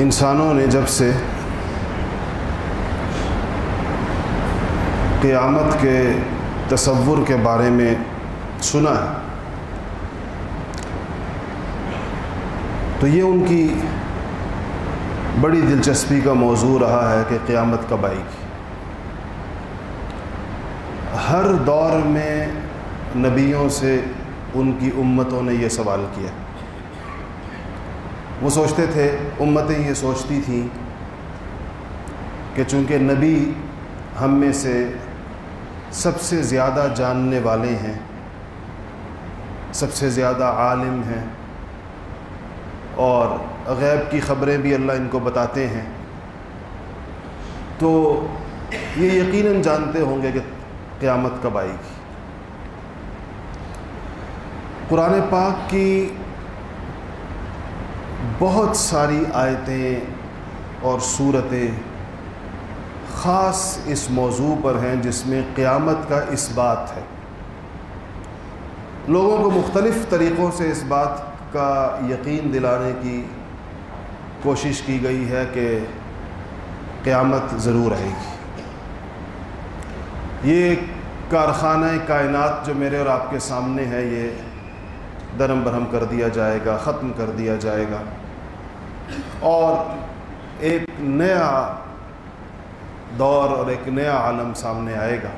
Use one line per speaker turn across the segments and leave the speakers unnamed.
انسانوں نے جب سے قیامت کے تصور کے بارے میں سنا ہے، تو یہ ان کی بڑی دلچسپی کا موضوع رہا ہے کہ قیامت کب آئے گی۔ ہر دور میں نبیوں سے ان کی امتوں نے یہ سوال کیا۔ وہ سوچتے تھے، امتیں یہ سوچتی تھیں کہ چونکہ نبی ہم میں سے سب سے زیادہ جاننے والے ہیں، سب سے زیادہ عالم ہیں اور غیب کی خبریں بھی اللہ ان کو بتاتے ہیں، تو یہ یقیناً جانتے ہوں گے کہ قیامت کب آئے گی۔ قرآن پاک کی بہت ساری آیتیں اور صورتیں خاص اس موضوع پر ہیں جس میں قیامت کا اس بات ہے۔ لوگوں کو مختلف طریقوں سے اس بات کا یقین دلانے کی کوشش کی گئی ہے کہ قیامت ضرور آئے گی۔ یہ کارخانہ کائنات جو میرے اور آپ کے سامنے ہے، یہ درم برہم کر دیا جائے گا، ختم کر دیا جائے گا۔ اور ایک نیا دور اور ایک نیا عالم سامنے آئے گا۔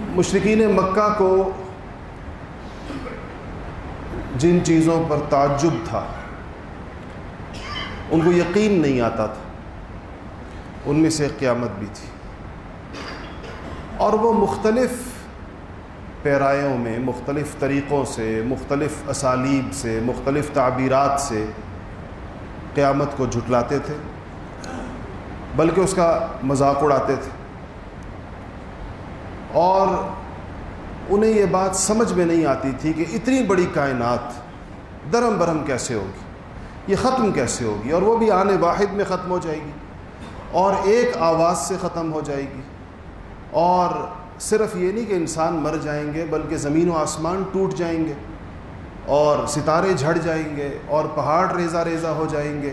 مشرقین مکہ کو جن چیزوں پر تعجب تھا، ان کو یقین نہیں آتا تھا۔ ان میں سے قیامت بھی تھی۔ اور وہ مختلف پیرایوں میں مختلف طریقوں سے، مختلف اسالیب سے، مختلف تعبیرات سے قیامت کو جھٹلاتے تھے، بلکہ اس کا مذاق اڑاتے تھے۔ اور انہیں یہ بات سمجھ میں نہیں آتی تھی کہ اتنی بڑی کائنات درم برہم کیسے ہوگی؟ یہ ختم کیسے ہوگی؟ اور وہ بھی آنے واحد میں ختم ہو جائے گی، اور ایک آواز سے ختم ہو جائے گی، اور صرف یہ نہیں کہ انسان مر جائیں گے، بلکہ زمین و آسمان ٹوٹ جائیں گے اور ستارے جھڑ جائیں گے اور پہاڑ ریزہ ریزہ ہو جائیں گے۔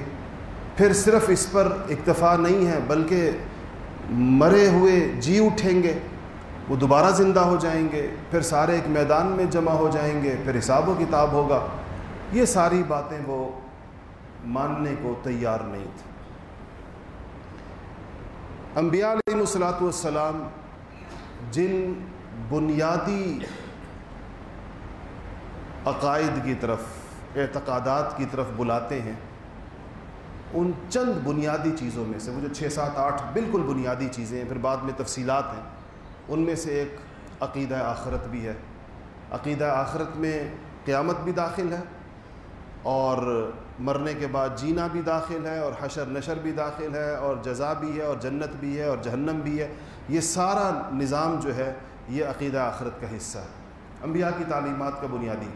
پھر صرف اس پر اکتفا نہیں ہے، بلکہ مرے ہوئے جی اٹھیں گے، وہ دوبارہ زندہ ہو جائیں گے، پھر سارے ایک میدان میں جمع ہو جائیں گے، پھر حساب و کتاب ہوگا۔ یہ ساری باتیں وہ ماننے کو تیار نہیں تھے انبیاء علیہ الصلاۃ والسلام جن بنیادی عقائد کی طرف، اعتقادات کی طرف بلاتے ہیں، ان چند بنیادی چیزوں میں سے، وہ جو چھ سات آٹھ بالکل بنیادی چیزیں ہیں، پھر بعد میں تفصیلات ہیں، ان میں سے ایک عقیدہ آخرت بھی ہے۔ عقیدہ آخرت میں قیامت بھی داخل ہے اور مرنے کے بعد جینا بھی داخل ہے اور حشر نشر بھی داخل ہے اور جزا بھی ہے اور جنت بھی ہے اور جہنم بھی ہے۔ یہ سارا نظام جو ہے، یہ عقیدہ آخرت کا حصہ ہے۔ انبیاء کی تعلیمات کا بنیادی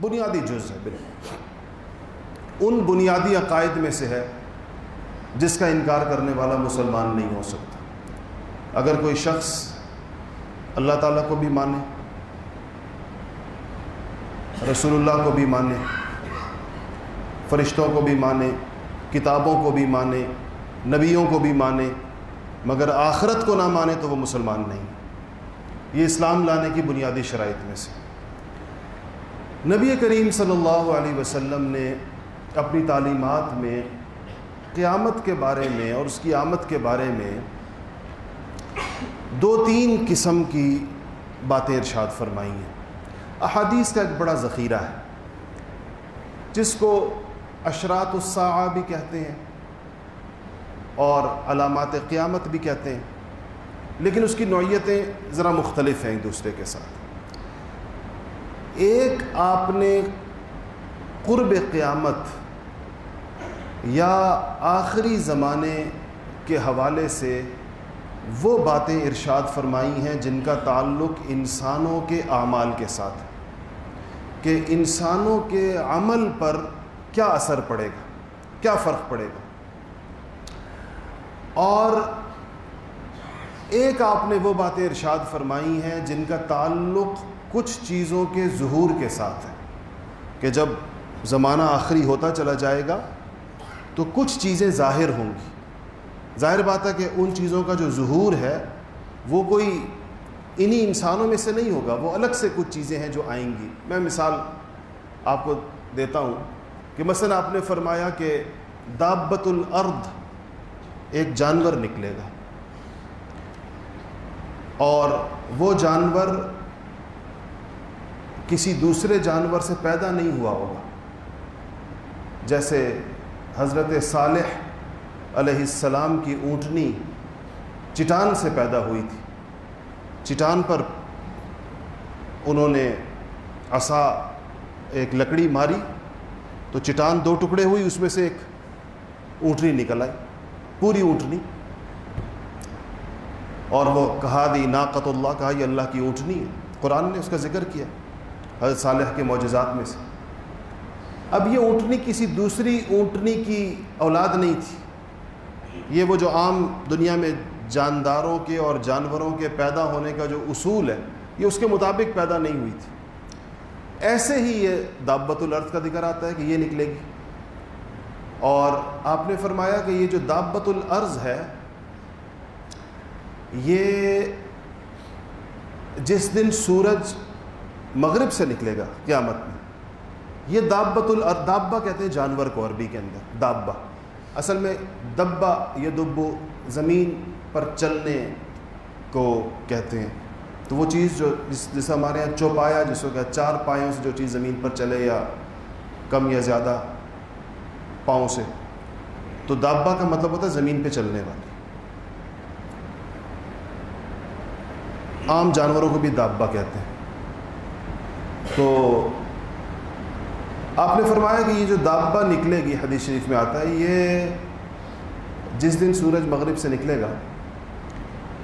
بنیادی جز ہے، بالکل۔ ان بنیادی عقائد میں سے ہے جس کا انکار کرنے والا مسلمان نہیں ہو سکتا۔ اگر کوئی شخص اللہ تعالیٰ کو بھی مانے، رسول اللہ کو بھی مانے، فرشتوں کو بھی مانے، کتابوں کو بھی مانے، نبیوں کو بھی مانے مگر آخرت کو نہ مانے تو وہ مسلمان نہیں۔ یہ اسلام لانے کی بنیادی شرائط میں سے۔ نبی کریم صلی اللہ علیہ وسلم نے اپنی تعلیمات میں قیامت کے بارے میں اور اس کی آمد کے بارے میں دو تین قسم کی باتیں ارشاد فرمائی ہیں۔ احادیث کا ایک بڑا ذخیرہ ہے، جس کو اشرات الساعہ بھی کہتے ہیں۔ اور علامات قیامت بھی کہتے ہیں۔ لیکن اس کی نوعیتیں ذرا مختلف ہیں ایک دوسرے کے ساتھ۔ ایک آپ نے قرب قیامت یا آخری زمانے کے حوالے سے وہ باتیں ارشاد فرمائی ہیں جن کا تعلق انسانوں کے اعمال کے ساتھ کہ انسانوں کے عمل پر کیا اثر پڑے گا، کیا فرق پڑے گا؟ اور ایک آپ نے وہ باتیں ارشاد فرمائی ہیں جن کا تعلق کچھ چیزوں کے ظہور کے ساتھ ہے کہ جب زمانہ آخری ہوتا چلا جائے گا تو کچھ چیزیں ظاہر ہوں گی۔ ظاہر بات ہے کہ ان چیزوں کا جو ظہور ہے وہ کوئی انہی انسانوں میں سے نہیں ہوگا، وہ الگ سے کچھ چیزیں ہیں جو آئیں گی۔ میں مثال آپ کو دیتا ہوں کہ مثلا آپ نے فرمایا کہ دابت الارض ایک جانور نکلے گا۔ اور وہ جانور کسی دوسرے جانور سے پیدا نہیں ہوا ہوگا۔ جیسے حضرت صالح علیہ السلام کی اونٹنی چٹان سے پیدا ہوئی تھی۔ چٹان پر انہوں نے عصا، ایک لکڑی ماری تو چٹان دو ٹکڑے ہوئی، اس میں سے ایک اونٹنی نکل آئی۔ پوری اونٹنی اور وہ کہا دی ناقت اللہ کہا یہ اللہ کی اونٹنی ہے۔ قرآن نے اس کا ذکر کیا حضرت صالح کے معجزات میں سے۔ اب یہ اونٹنی کسی دوسری اونٹنی کی اولاد نہیں تھی۔ یہ وہ جو عام دنیا میں جانداروں کے اور جانوروں کے پیدا ہونے کا جو اصول ہے، یہ اس کے مطابق پیدا نہیں ہوئی تھی۔ ایسے ہی یہ دابت الارض کا ذکر آتا ہے کہ یہ نکلے گی۔ اور آپ نے فرمایا کہ یہ جو دابت الارض ہے، یہ جس دن سورج مغرب سے نکلے گا قیامت میں، یہ دابت الارض کہتے ہیں جانور کو عربی کے اندر دابا اصل میں دبا یہ دبو زمین پر چلنے کو کہتے ہیں۔ تو وہ چیز جو جس جیسے ہمارے یہاں چوپایا، جس کو کہ چار پایوں سے جو چیز زمین پر چلے یا کم یا زیادہ پاؤں سے۔ تو دابا کا مطلب ہوتا ہے زمین پہ چلنے والی عام جانوروں کو بھی دابا کہتے ہیں۔ تو آپ نے فرمایا کہ یہ جو دابا نکلے گی، حدیث شریف میں آتا ہے، یہ جس دن سورج مغرب سے نکلے گا،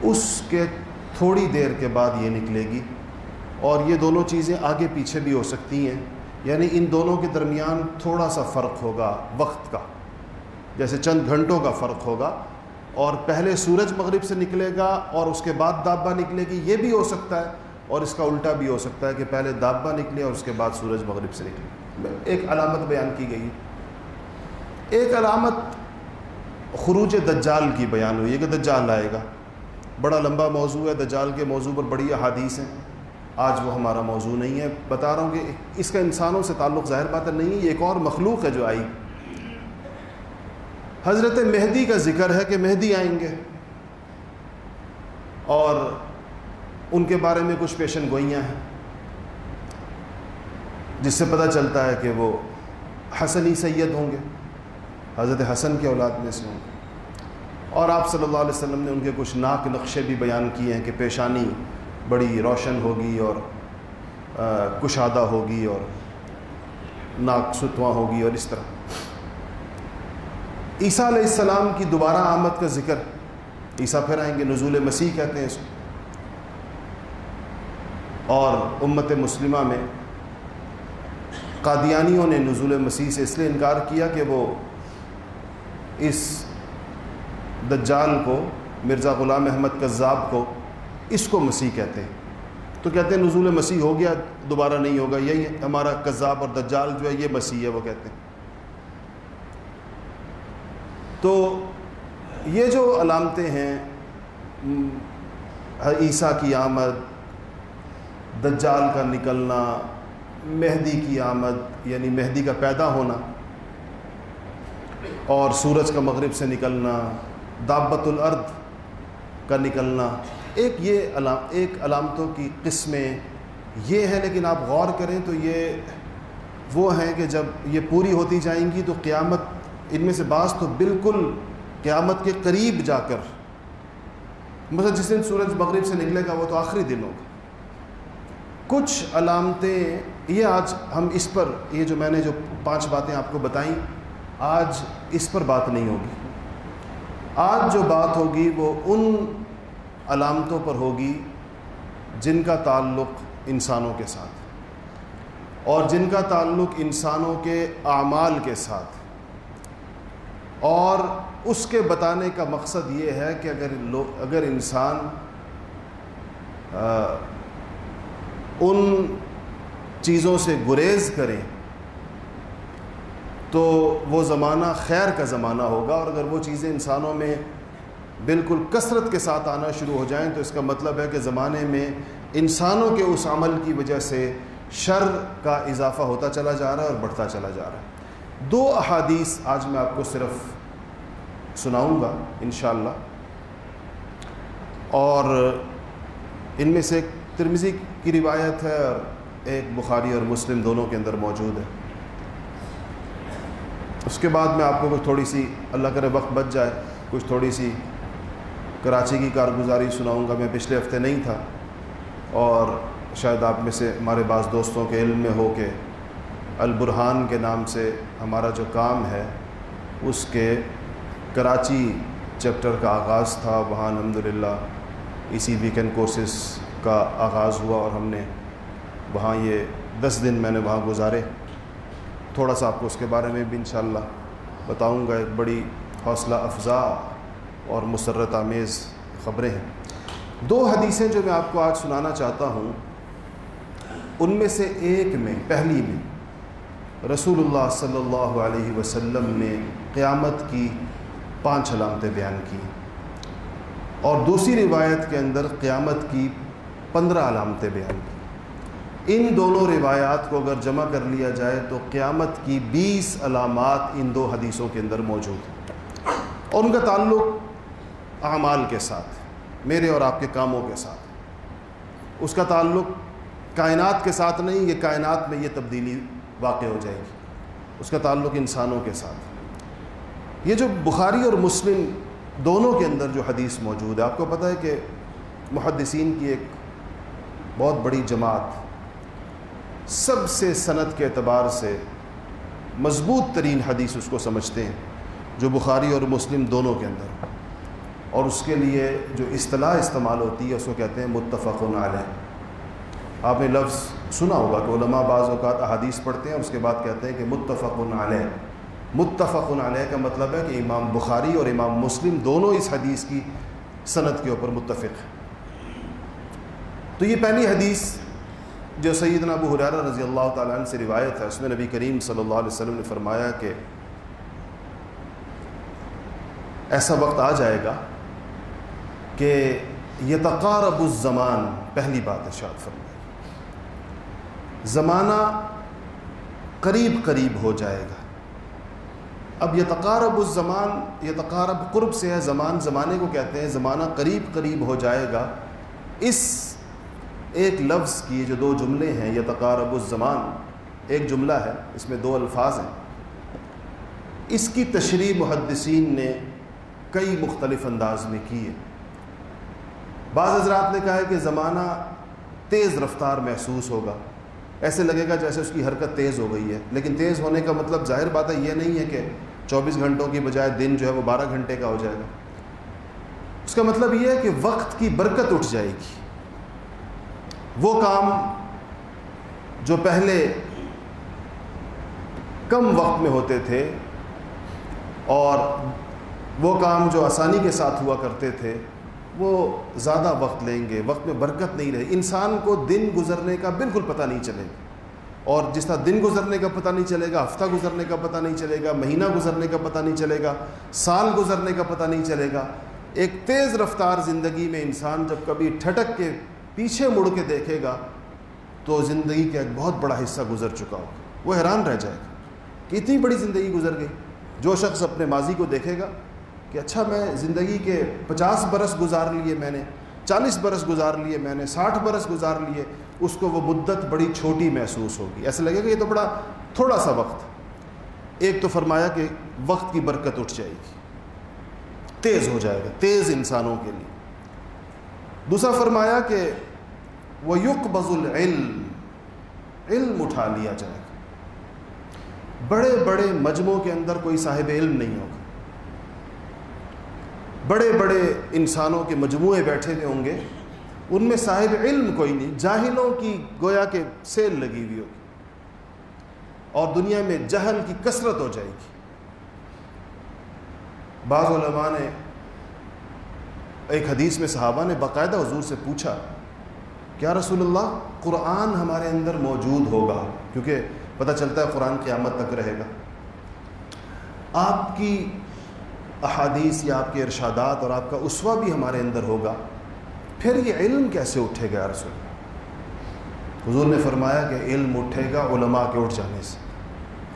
اس کے تھوڑی دیر کے بعد یہ نکلے گی۔ اور یہ دونوں چیزیں آگے پیچھے بھی ہو سکتی ہیں۔ یعنی ان دونوں کے درمیان تھوڑا سا فرق ہوگا وقت کا۔ جیسے چند گھنٹوں کا فرق ہوگا اور پہلے سورج مغرب سے نکلے گا اور اس کے بعد دابا نکلے گی، یہ بھی ہو سکتا ہے اور اس کا الٹا بھی ہو سکتا ہے کہ پہلے دابا نکلے اور اس کے بعد سورج مغرب سے نکلے۔ ایک علامت بیان کی گئی۔ ایک علامت خروج دجال کی بیان ہوئی ہے کہ دجال آئے گا۔ بڑا لمبا موضوع ہے۔ دجال کے موضوع پر بڑی احادیث ہیں۔ آج وہ ہمارا موضوع نہیں ہے۔ بتا رہا ہوں کہ اس کا انسانوں سے تعلق ظاہر بات ہے، نہیں ہے یہ ایک اور مخلوق ہے جو آئی۔ حضرت مہدی کا ذکر ہے کہ مہدی آئیں گے۔ اور ان کے بارے میں کچھ پیشن گوئیاں ہیں۔ جس سے پتہ چلتا ہے کہ وہ حسنی سید ہوں گے، حضرت حسن کے اولاد میں سے ہوں گے۔ اور آپ صلی اللہ علیہ وسلم نے ان کے کچھ ناک نقشے بھی بیان کیے ہیں کہ پیشانی بڑی روشن ہوگی اور کشادہ ہوگی اور ناک ستواں ہوگی اور اس طرح۔ عیسیٰ علیہ السلام کی دوبارہ آمد کا ذکر، عیسیٰ پھر آئیں گے، نزول مسیح کہتے ہیں اس کو۔ اور امت مسلمہ میں قادیانیوں نے نزول مسیح سے اس لیے انکار کیا کہ وہ اس دجال کو، مرزا غلام احمد کذاب کو اس کو مسیح کہتے ہیں۔ تو کہتے ہیں نزول مسیح ہو گیا، دوبارہ نہیں ہوگا، یہی ہمارا کذاب اور دجال جو ہے، یہ مسیح ہے، وہ کہتے ہیں۔ تو یہ جو علامتیں ہیں عیسیٰ کی آمد، دجال کا نکلنا، مہدی کی آمد یعنی مہدی کا پیدا ہونا، اور سورج کا مغرب سے نکلنا، دابت الارض کا نکلنا ایک یہ علام، ایک علامتوں کی قسمیں یہ ہیں، لیکن آپ غور کریں تو یہ وہ ہیں کہ جب یہ پوری ہوتی جائیں گی تو قیامت ان میں سے بعض تو بالکل قیامت کے قریب جا کر، مثلا جس دن سورج مغرب سے نکلے گا وہ تو آخری دن ہوگا۔ کچھ علامتیں یہ آج ہم اس پر، یہ جو میں نے جو پانچ باتیں آپ کو بتائیں، آج اس پر بات نہیں ہوگی۔ آج جو بات ہوگی وہ ان علامتوں پر ہوگی جن کا تعلق انسانوں کے ساتھ اور جن کا تعلق انسانوں کے اعمال کے ساتھ اور اس کے بتانے کا مقصد یہ ہے کہ اگر لو، اگر انسان ان چیزوں سے گریز کریں تو وہ زمانہ خیر کا زمانہ ہوگا اور اگر وہ چیزیں انسانوں میں بالکل کثرت کے ساتھ آنا شروع ہو جائیں تو اس کا مطلب ہے کہ زمانے میں انسانوں کے اس عمل کی وجہ سے شر کا اضافہ ہوتا چلا جا رہا ہے اور بڑھتا چلا جا رہا ہے۔ دو احادیث آج میں آپ کو صرف سناؤں گا، انشاءاللہ۔ اور ان میں سے ایک ترمزی کی روایت ہے اور ایک بخاری اور مسلم دونوں کے اندر موجود ہے۔ اس کے بعد میں آپ کو کچھ تھوڑی سی، اللہ کرے وقت بچ جائے، کچھ تھوڑی سی کراچی کی کارگزاری سناؤں گا، میں پچھلے ہفتے نہیں تھا۔ اور شاید آپ میں سے ہمارے بعض دوستوں کے علم میں ہو کہ البرحان کے نام سے ہمارا جو کام ہے، اس کے کراچی چیپٹر کا آغاز تھا۔ وہاں الحمد اسی ویکینڈ کورسز کا آغاز ہوا اور ہم نے وہاں یہ دس دن میں نے وہاں گزارے۔ تھوڑا سا آپ کو اس کے بارے میں بھی انشاءاللہ بتاؤں گا۔ ایک بڑی حوصلہ افزا اور مسرت آمیز خبریں ہیں۔ دو حدیثیں جو میں آپ کو آج سنانا چاہتا ہوں، ان میں سے ایک میں، پہلی میں، رسول اللہ صلی اللہ علیہ وسلم نے قیامت کی پانچ علامتیں بیان کی۔ اور دوسری روایت کے اندر قیامت کی پندرہ علامتیں بیان کی۔ ان دونوں روایات کو اگر جمع کر لیا جائے تو قیامت کی بیس علامات ان دو حدیثوں کے اندر موجود ہیں۔ اور ان کا تعلق اعمال کے ساتھ، میرے اور آپ کے کاموں کے ساتھ۔ اس کا تعلق کائنات کے ساتھ نہیں، یہ کائنات میں یہ تبدیلی واقع ہو جائے گی۔ اس کا تعلق انسانوں کے ساتھ۔ یہ جو بخاری اور مسلم دونوں کے اندر جو حدیث موجود ہے، آپ کو پتہ ہے کہ محدثین کی ایک بہت بڑی جماعت سب سے صنعت کے اعتبار سے مضبوط ترین حدیث اس کو سمجھتے ہیں، جو بخاری اور مسلم دونوں کے اندر۔ اور اس کے لیے جو اصطلاح استعمال ہوتی ہے اس کو کہتے ہیں متفق علیہ۔ آپ نے لفظ سنا ہوگا کہ علماء بعض اوقات احادیث پڑھتے ہیں اور اس کے بعد کہتے ہیں کہ متفق علیہ۔ متفق علیہ کا مطلب ہے کہ امام بخاری اور امام مسلم دونوں اس حدیث کی صنعت کے اوپر متفق ہیں۔ تو یہ پہلی حدیث جو سیدنا ابو حرارہ رضی اللہ تعالیٰ عنہ سے روایت ہے، اس میں نبی کریم صلی اللہ علیہ وسلم نے فرمایا کہ ایسا وقت آ جائے گا کہ یتقارب الزمان، پہلی بات ارشاد فرمایا زمانہ قریب قریب ہو جائے گا۔ اب یتقارب الزمان، یتقارب قرب سے ہے زمان، زمانے کو کہتے ہیں زمانہ قریب قریب ہو جائے گا۔ اس ایک لفظ کی جو دو جملے ہیں یہ تقارب الزمان، ایک جملہ ہے، اس میں دو الفاظ ہیں۔ اس کی تشریح محدثین نے کئی مختلف انداز میں کی ہے۔ بعض حضرات نے کہا ہے کہ زمانہ تیز رفتار محسوس ہوگا۔ ایسے لگے گا جیسے اس کی حرکت تیز ہو گئی ہے۔ لیکن تیز ہونے کا مطلب ظاہر بات ہے، یہ نہیں ہے کہ چوبیس گھنٹوں کی بجائے دن جو ہے وہ بارہ گھنٹے کا ہو جائے گا۔ اس کا مطلب یہ ہے کہ وقت کی برکت اٹھ جائے گی۔ وہ کام جو پہلے کم وقت میں ہوتے تھے اور وہ کام جو آسانی کے ساتھ ہوا کرتے تھے وہ زیادہ وقت لیں گے، وقت میں برکت نہیں رہے۔ انسان کو دن گزرنے کا بالکل پتہ نہیں چلے گا۔ اور جس طرح دن گزرنے کا پتہ نہیں چلے گا، ہفتہ گزرنے کا پتہ نہیں چلے گا، مہینہ گزرنے کا پتہ نہیں چلے گا، سال گزرنے کا پتہ نہیں چلے گا۔ ایک تیز رفتار زندگی میں انسان جب کبھی ٹھٹک کے پیچھے مڑ کے دیکھے گا، تو زندگی کا ایک بہت بڑا حصہ گزر چکا ہوگا۔ وہ حیران رہ جائے گا کہ اتنی بڑی زندگی گزر گئی۔ جو شخص اپنے ماضی کو دیکھے گا کہ اچھا میں زندگی کے پچاس برس گزار لیے میں نے، چالیس برس گزار لیے میں نے، ساٹھ برس گزار لیے، اس کو وہ مدت بڑی چھوٹی محسوس ہوگی۔ ایسا لگے گا یہ تو بڑا تھوڑا سا وقت۔ ایک تو فرمایا کہ وقت کی برکت اٹھ جائے گی۔ تیز ہو جائے گا، تیز انسانوں کے لیے۔ دوسرا فرمایا کہ وہ یق بز العلم، علم اٹھا لیا جائے گا۔ بڑے بڑے مجموعوں کے اندر کوئی صاحب علم نہیں ہوگا۔ بڑے بڑے انسانوں کے مجموعے بیٹھے ہوئے ہوں گے، ان میں صاحب علم کوئی نہیں، جاہلوں کی گویا کے سیل لگی ہوئی ہوگی، اور دنیا میں جہل کی کثرت ہو جائے گی۔ بعض علماء نے ایک حدیث میں صحابہ نے باقاعدہ حضور سے پوچھا، کیا رسول اللہ، قرآن ہمارے اندر موجود ہوگا؟ کیونکہ پتہ چلتا ہے قرآن قیامت تک رہے گا۔ آپ کی احادیث یا آپ کے ارشادات اور آپ کا اسوا بھی ہمارے اندر ہوگا، پھر یہ علم کیسے اٹھے گا رسول؟ حضور نے فرمایا کہ علم اٹھے گا علماء کے اٹھ جانے سے۔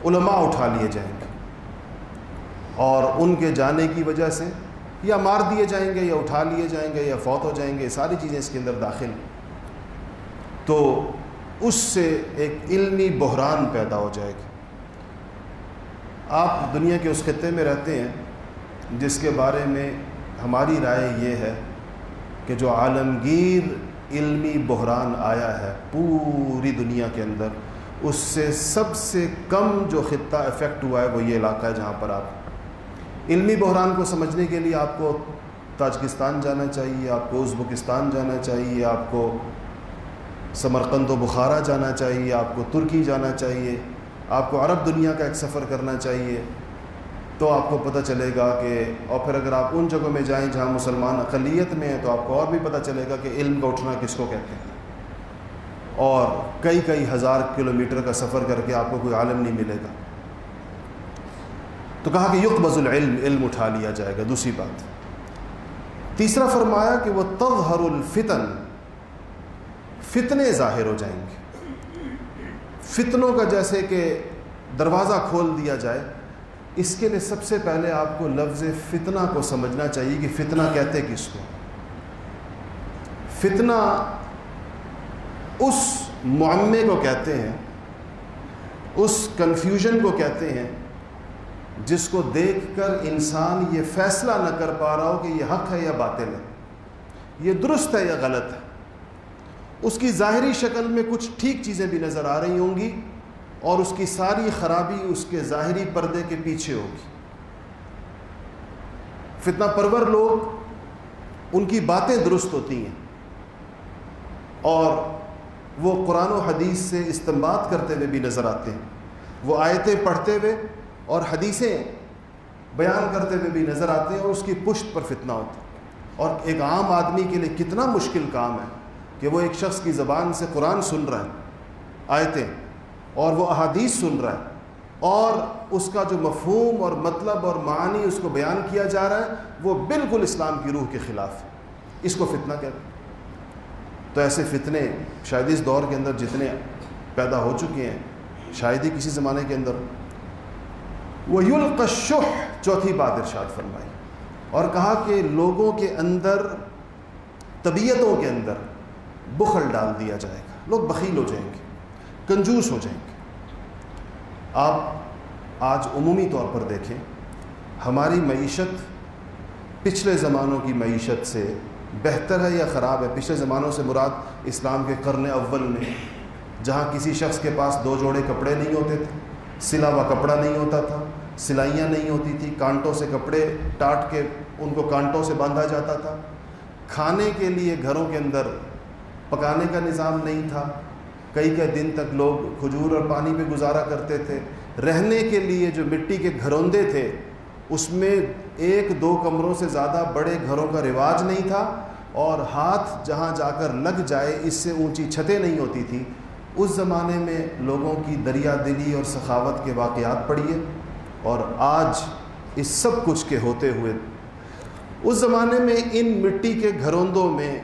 علماء اٹھا لیے جائیں گے۔ اور ان کے جانے کی وجہ سے یا مار دیے جائیں گے یا اٹھا لیے جائیں گے یا فوت ہو جائیں گے، ساری چیزیں اس کے اندر داخل تو اس سے ایک علمی بحران پیدا ہو جائے گا آپ دنیا کے اس خطے میں رہتے ہیں جس کے بارے میں ہماری رائے یہ ہے کہ جو عالمگیر علمی بحران آیا ہے پوری دنیا کے اندر، اس سے سب سے کم جو خطہ افیکٹ ہوا ہے وہ یہ علاقہ ہے جہاں پر آپ علمی بحران کو سمجھنے کے لیے آپ کو تاجکستان جانا چاہیے، آپ کو ازبکستان جانا چاہیے، آپ کو سمرقند و بخارا جانا چاہیے، آپ کو ترکی جانا چاہیے، آپ کو عرب دنیا کا ایک سفر کرنا چاہیے۔ تو آپ کو پتہ چلے گا کہ اور پھر اگر آپ ان جگہوں میں جائیں جہاں مسلمان اقلیت میں ہیں، تو آپ کو اور بھی پتہ چلے گا کہ علم کا اٹھنا کس کو کہتے ہیں۔ اور کئی کئی ہزار کلومیٹر کا سفر کر کے آپ کو کوئی عالم نہیں ملے گا۔ تو کہا کہ یق العلم، علم اٹھا لیا جائے گا، دوسری بات۔ تیسرا فرمایا کہ وہ تظہر الفتن، فتنے ظاہر ہو جائیں گے۔ فتنوں کا جیسے کہ دروازہ کھول دیا جائے اس کے لیے سب سے پہلے آپ کو لفظ فتنہ کو سمجھنا چاہیے کہ فتنہ کہتے کس کو؟ فتنہ اس معمے کو کہتے ہیں، اس کنفیوژن کو کہتے ہیں جس کو دیکھ کر انسان یہ فیصلہ نہ کر پا رہا ہو کہ یہ حق ہے یا باطل ہے۔ یہ درست ہے یا غلط ہے؟ اس کی ظاہری شکل میں کچھ ٹھیک چیزیں بھی نظر آ رہی ہوں گی۔ اور اس کی ساری خرابی اس کے ظاہری پردے کے پیچھے ہوگی۔ فتنہ پرور لوگ ان کی باتیں درست ہوتی ہیں اور وہ قرآن و حدیث سے استمباد کرتے ہوئے بھی نظر آتے ہیں۔ وہ آیتیں پڑھتے ہوئے اور حدیثیں بیان کرتے ہوئے بھی نظر آتے ہیں اور اس کی پشت پر فتنہ ہوتا ہے۔ اور ایک عام آدمی کے لیے کتنا مشکل کام ہے کہ وہ ایک شخص کی زبان سے قرآن سن رہا ہے۔ آیتیں اور وہ احادیث سن رہا ہے اور اس کا جو مفہوم اور مطلب اور معنی اس کو بیان کیا جا رہا ہے، وہ بالکل اسلام کی روح کے خلاف ہے۔ اس کو فتنہ کہتے ہیں۔ تو ایسے فتنے شاید اس دور کے اندر جتنے پیدا ہو چکے ہیں، شاید ہی کسی زمانے کے اندر۔ وہ یلقشح چوتھی بات ارشاد فرمائی۔ اور کہا کہ لوگوں کے اندر، طبیعتوں کے اندر بخل ڈال دیا جائے گا۔ لوگ بخیل ہو جائیں گے۔ کنجوس ہو جائیں گے۔ آپ آج عمومی طور پر دیکھیں، ہماری معیشت پچھلے زمانوں کی معیشت سے بہتر ہے یا خراب ہے؟ پچھلے زمانوں سے مراد اسلام کے قرن اول میں جہاں کسی شخص کے پاس دو جوڑے کپڑے نہیں ہوتے تھے، سلا ہوا کپڑا نہیں ہوتا تھا، سلائیاں نہیں ہوتی تھی کانٹوں سے کپڑے ٹاٹ کے ان کو کانٹوں سے باندھا جاتا تھا۔ کھانے کے لیے گھروں کے اندر پکانے کا نظام نہیں تھا کئی کئی دن تک لوگ کھجور اور پانی پہ گزارا کرتے تھے۔ رہنے کے لیے جو مٹی کے گھروندے تھے، اس میں ایک دو کمروں سے زیادہ بڑے گھروں کا رواج نہیں تھا اور ہاتھ جہاں جا کر لگ جائے، اس سے اونچی چھتیں نہیں ہوتی تھیں۔ اس زمانے میں لوگوں کی دریا دلی اور سخاوت کے واقعات پڑھیے اور آج اس سب کچھ کے ہوتے ہوئے۔ اس زمانے میں ان مٹی کے گھروندوں میں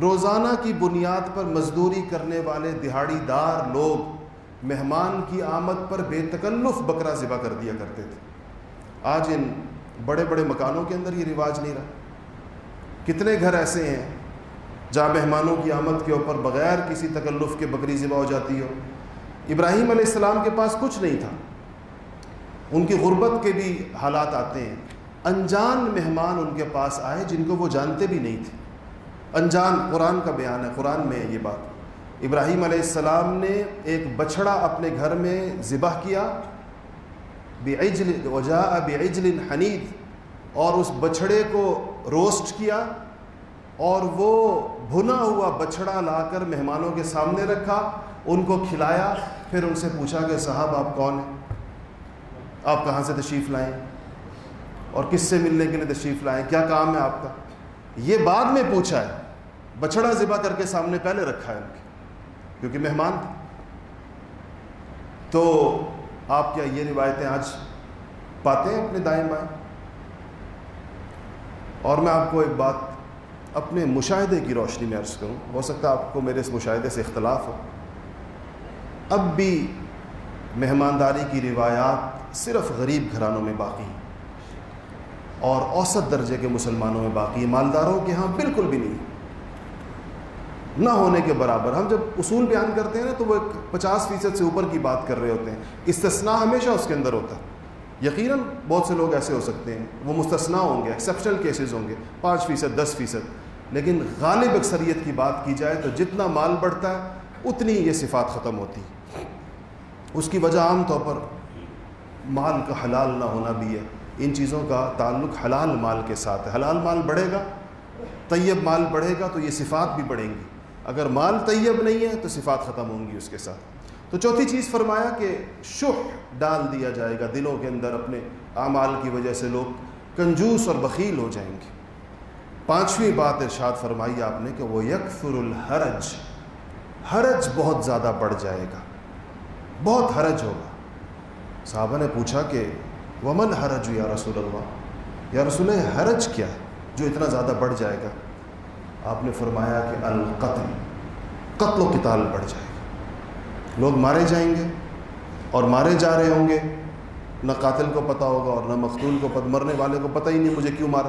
روزانہ کی بنیاد پر مزدوری کرنے والے دہاڑی دار لوگ مہمان کی آمد پر بے تکلف بکرا ذبح کر دیا کرتے تھے۔ آج ان بڑے بڑے مکانوں کے اندر یہ رواج نہیں رہا۔ کتنے گھر ایسے ہیں جہاں مہمانوں کی آمد کے اوپر بغیر کسی تکلف کے بکری ذبح ہو جاتی ہو۔ ابراہیم علیہ السلام کے پاس کچھ نہیں تھا۔ ان کی غربت کے بھی حالات آتے ہیں۔ انجان مہمان ان کے پاس آئے جن کو وہ جانتے بھی نہیں تھے۔ انجان قرآن کا بیان ہے، قرآن میں یہ بات۔ ابراہیم علیہ السلام نے ایک بچھڑا اپنے گھر میں ذبح کیا۔ بعجل، وجاء بعجل حنید۔ اور اس بچھڑے کو روسٹ کیا اور وہ بھنا ہوا بچھڑا لا کر مہمانوں کے سامنے رکھا، ان کو کھلایا۔ پھر ان سے پوچھا کہ صاحب، آپ کون ہیں؟ آپ کہاں سے تشریف لائیں اور کس سے ملنے کے لیے تشریف لائیں کیا کام ہے آپ کا؟ یہ بعد میں پوچھا ہے۔ بچھڑا ذبح کر کے سامنے پہلے رکھا ہے ان کے، کیونکہ مہمان تھے۔ تو آپ کیا یہ روایتیں آج پاتے ہیں اپنے دائیں بائیں؟ اور میں آپ کو ایک بات اپنے مشاہدے کی روشنی میں عرض کروں، ہو سکتا ہے آپ کو میرے اس مشاہدے سے اختلاف ہو۔ اب بھی مہمانداری کی روایات صرف غریب گھرانوں میں باقی ہیں، اور اوسط درجے کے مسلمانوں میں باقی مالداروں کے ہاں بالکل بھی نہیں۔ نہ ہونے کے برابر۔ ہم جب اصول بیان کرتے ہیں نا تو وہ ایک پچاس فیصد سے اوپر کی بات کر رہے ہوتے ہیں۔ استثناء ہمیشہ اس کے اندر ہوتا ہے۔ یقیناً بہت سے لوگ ایسے ہو سکتے ہیں۔ وہ مستثنا ہوں گے ایکسیپشنل کیسز ہوں گے، پانچ فیصد، دس فیصد۔ لیکن غالب اکثریت کی بات کی جائے تو جتنا مال بڑھتا ہے، اتنی یہ صفات ختم ہوتی اس کی وجہ عام طور پر مال کا حلال نہ ہونا بھی ہے۔ ان چیزوں کا تعلق حلال مال کے ساتھ ہے۔ حلال مال بڑھے گا، طیب مال بڑھے گا تو یہ صفات بھی بڑھیں گی۔ اگر مال طیب نہیں ہے تو صفات ختم ہوں گی اس کے ساتھ۔ تو چوتھی چیز فرمایا کہ شح ڈال دیا جائے گا دلوں کے اندر اپنے اعمال کی وجہ سے لوگ کنجوس اور بخیل ہو جائیں گے۔ پانچویں بات ارشاد فرمائی آپ نے کہ وہ یکفر الحرج، حرج بہت زیادہ بڑھ جائے گا۔ بہت حرج ہوگا۔ صحابہ نے پوچھا کہ ومن حرج یا رسول اللہ؟ یا رسول حرج کیا جو اتنا زیادہ بڑھ جائے گا؟ آپ نے فرمایا کہ القتل قتل و قتال بڑھ جائے گا لوگ مارے جائیں گے اور مارے جا رہے ہوں گے۔ نہ قاتل کو پتہ ہوگا اور نہ مقتول کو پتہ مرنے والے کو پتہ ہی نہیں مجھے کیوں مارا۔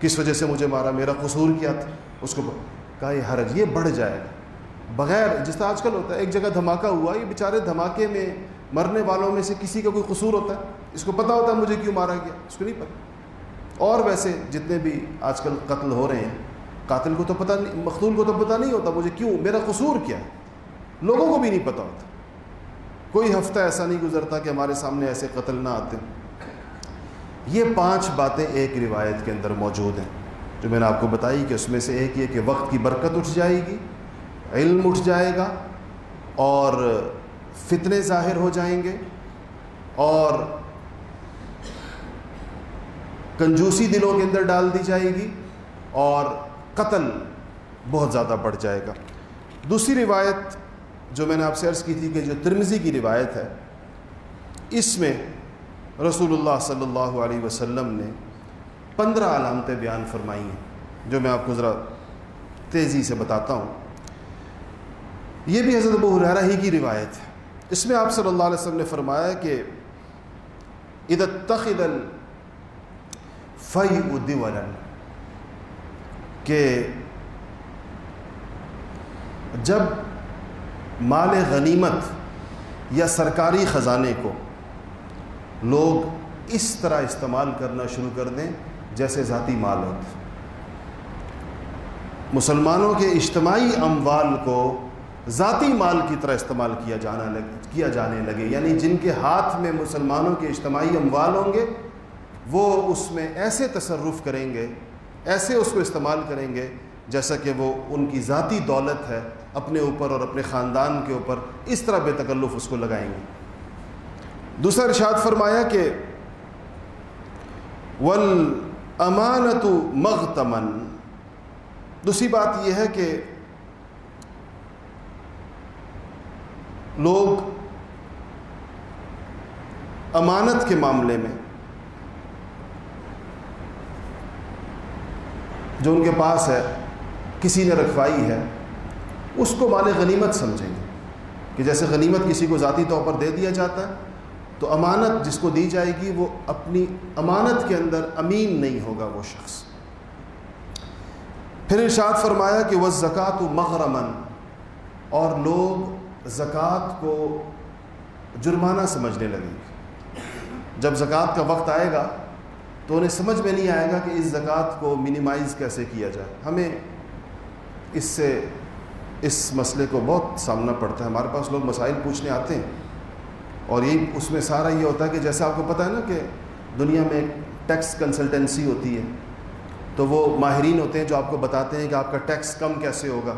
کس وجہ سے مجھے مارا؟ میرا قصور کیا تھا؟ اس کو کہا، یہ حرج، یہ بڑھ جائے گا۔ بغیر، جس طرح آج کل ہوتا ہے، ایک جگہ دھماکہ ہوا، یہ بیچارے دھماکے میں، مرنے والوں میں سے کسی کا کوئی قصور ہوتا ہے، اس کو پتہ ہوتا ہے مجھے کیوں مارا گیا، اس کو نہیں پتہ اور ویسے جتنے بھی آج کل قتل ہو رہے ہیں قاتل کو تو پتہ نہیں، مقتول کو تو پتہ نہیں ہوتا، مجھے کیوں؟ میرا قصور کیا؟ ہے لوگوں کو بھی نہیں پتہ ہوتا۔ کوئی ہفتہ ایسا نہیں گزرتا کہ ہمارے سامنے ایسے قتل نہ آتے۔ یہ پانچ باتیں ایک روایت کے اندر موجود ہیں۔ جو میں نے آپ کو بتائی کہ اس میں سے ایک یہ کہ وقت کی برکت اٹھ جائے گی، علم اٹھ جائے گا اور فتنے ظاہر ہو جائیں گے اور کنجوسی دلوں کے اندر ڈال دی جائے گی اور قتل بہت زیادہ بڑھ جائے گا۔ دوسری روایت جو میں نے آپ سے عرض کی تھی کہ جو ترمزی کی روایت ہے، اس میں رسول اللہ صلی اللہ علیہ وسلم نے پندرہ علامتیں بیان فرمائی ہیں، جو میں آپ کو ذرا تیزی سے بتاتا ہوں۔ یہ بھی حضرت ابو ہی کی روایت ہے۔ اس میں آپ صلی اللہ علیہ وسلم نے فرمایا کہ ادتخذ الفی ادولن کہ جب مال غنیمت یا سرکاری خزانے کو لوگ اس طرح استعمال کرنا شروع کر دیں جیسے ذاتی مال ہوتا مسلمانوں کے اجتماعی اموال کو ذاتی مال کی طرح استعمال کیا جانا لگ، کیا جانے لگے۔ یعنی جن کے ہاتھ میں مسلمانوں کے اجتماعی اموال ہوں گے، وہ اس میں ایسے تصرف کریں گے ایسے اس کو استعمال کریں گے جیسا کہ وہ ان کی ذاتی دولت ہے اپنے اوپر اور اپنے خاندان کے اوپر اس طرح بے تکلف اس کو لگائیں گے۔ دوسرا ارشاد فرمایا کہ ول امانت مغتمن دوسری بات یہ ہے کہ لوگ امانت کے معاملے میں جو ان کے پاس ہے، کسی نے رکھوائی ہے، اس کو مال غنیمت سمجھیں گے۔ کہ جیسے غنیمت کسی کو ذاتی طور پر دے دیا جاتا ہے، تو امانت جس کو دی جائے گی، وہ اپنی امانت کے اندر امین نہیں ہوگا وہ شخص۔ پھر ارشاد فرمایا کہ وہ زکوٰۃ و مغرمن اور لوگ زکوٰۃ کو جرمانہ سمجھنے لگیں۔ گے جب زکوٰۃ کا وقت آئے گا تو انہیں سمجھ میں نہیں آئے گا کہ اس زکوٰۃ کو منیمائز کیسے کیا جائے۔ ہمیں اس سے اس مسئلے کو بہت سامنا پڑتا ہے۔ ہمارے پاس لوگ مسائل پوچھنے آتے ہیں اور یہی اس میں سارا یہ ہوتا ہے کہ جیسے آپ کو پتہ ہے نا کہ دنیا میں ایک ٹیکس کنسلٹنسی ہوتی ہے۔ تو وہ ماہرین ہوتے ہیں جو آپ کو بتاتے ہیں کہ آپ کا ٹیکس کم کیسے ہوگا۔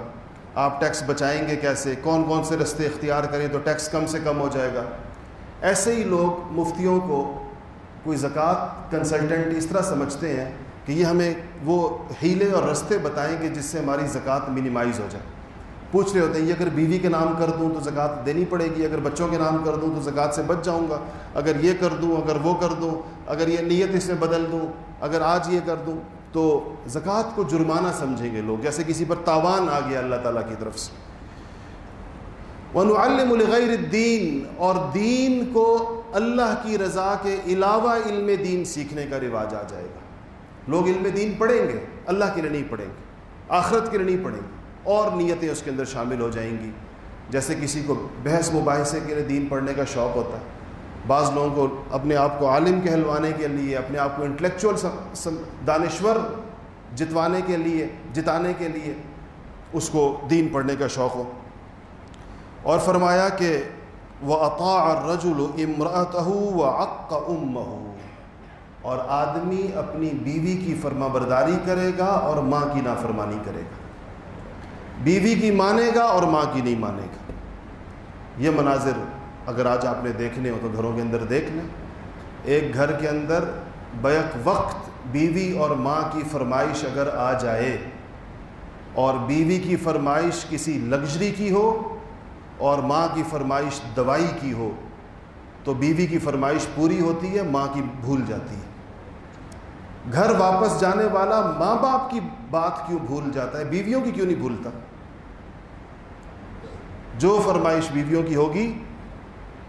آپ ٹیکس بچائیں گے کیسے؟ کون کون سے رستے اختیار کریں تو ٹیکس کم سے کم ہو جائے گا۔ ایسے ہی لوگ مفتیوں کو کوئی زکوٰۃ کنسلٹنٹ اس طرح سمجھتے ہیں کہ یہ ہمیں وہ ہیلے اور رستے بتائیں گے جس سے ہماری زکوٰۃ منیمائز ہو جائے۔ پوچھ رہے ہوتے ہیں، یہ اگر بیوی کے نام کر دوں تو زکوٰۃ دینی پڑے گی؟ اگر بچوں کے نام کر دوں تو زکوٰۃ سے بچ جاؤں گا؟ اگر یہ کر دوں، اگر وہ کر دوں، اگر یہ نیت اس میں بدل دوں، اگر آج یہ کر دوں۔ تو زکوٰۃ کو جرمانہ سمجھیں گے لوگ، جیسے کسی پر تاوان آ گیا اللہ تعالیٰ کی طرف سے۔ ونعلم الغیر الدین اور دین کو اللہ کی رضا کے علاوہ علم دین سیکھنے کا رواج آ جائے گا۔ لوگ علم دین پڑھیں گے، اللہ کے لیے نہیں پڑھیں گے، آخرت کے لیے نہیں پڑھیں گے، اور نیتیں اس کے اندر شامل ہو جائیں گی۔ جیسے کسی کو بحث مباحثے کے لیے دین پڑھنے کا شوق ہوتا ہے، بعض لوگوں کو اپنے آپ کو عالم کہلوانے کے لیے، اپنے آپ کو انٹلیکچوئل دانشور جتوانے کے لیے، جتانے کے لیے اس کو دین پڑھنے کا شوق ہو۔ اور فرمایا کہ وہ عطا رجول امراۃ و عق ام اور آدمی اپنی بیوی کی فرما برداری کرے گا اور ماں کی نافرمانی کرے گا۔ بیوی کی مانے گا اور ماں کی نہیں مانے گا۔ یہ مناظر اگر آج آپ نے دیکھنے ہو تو گھروں کے اندر دیکھ لیں۔ ایک گھر کے اندر بیک وقت بیوی اور ماں کی فرمائش اگر آ جائے اور بیوی کی فرمائش کسی لگژری کی ہو اور ماں کی فرمائش دوائی کی ہو تو بیوی کی فرمائش پوری ہوتی ہے، ماں کی بھول جاتی ہے۔ گھر واپس جانے والا ماں باپ کی بات کیوں بھول جاتا ہے؟ بیویوں کی کیوں نہیں بھولتا؟ جو فرمائش بیویوں کی ہوگی،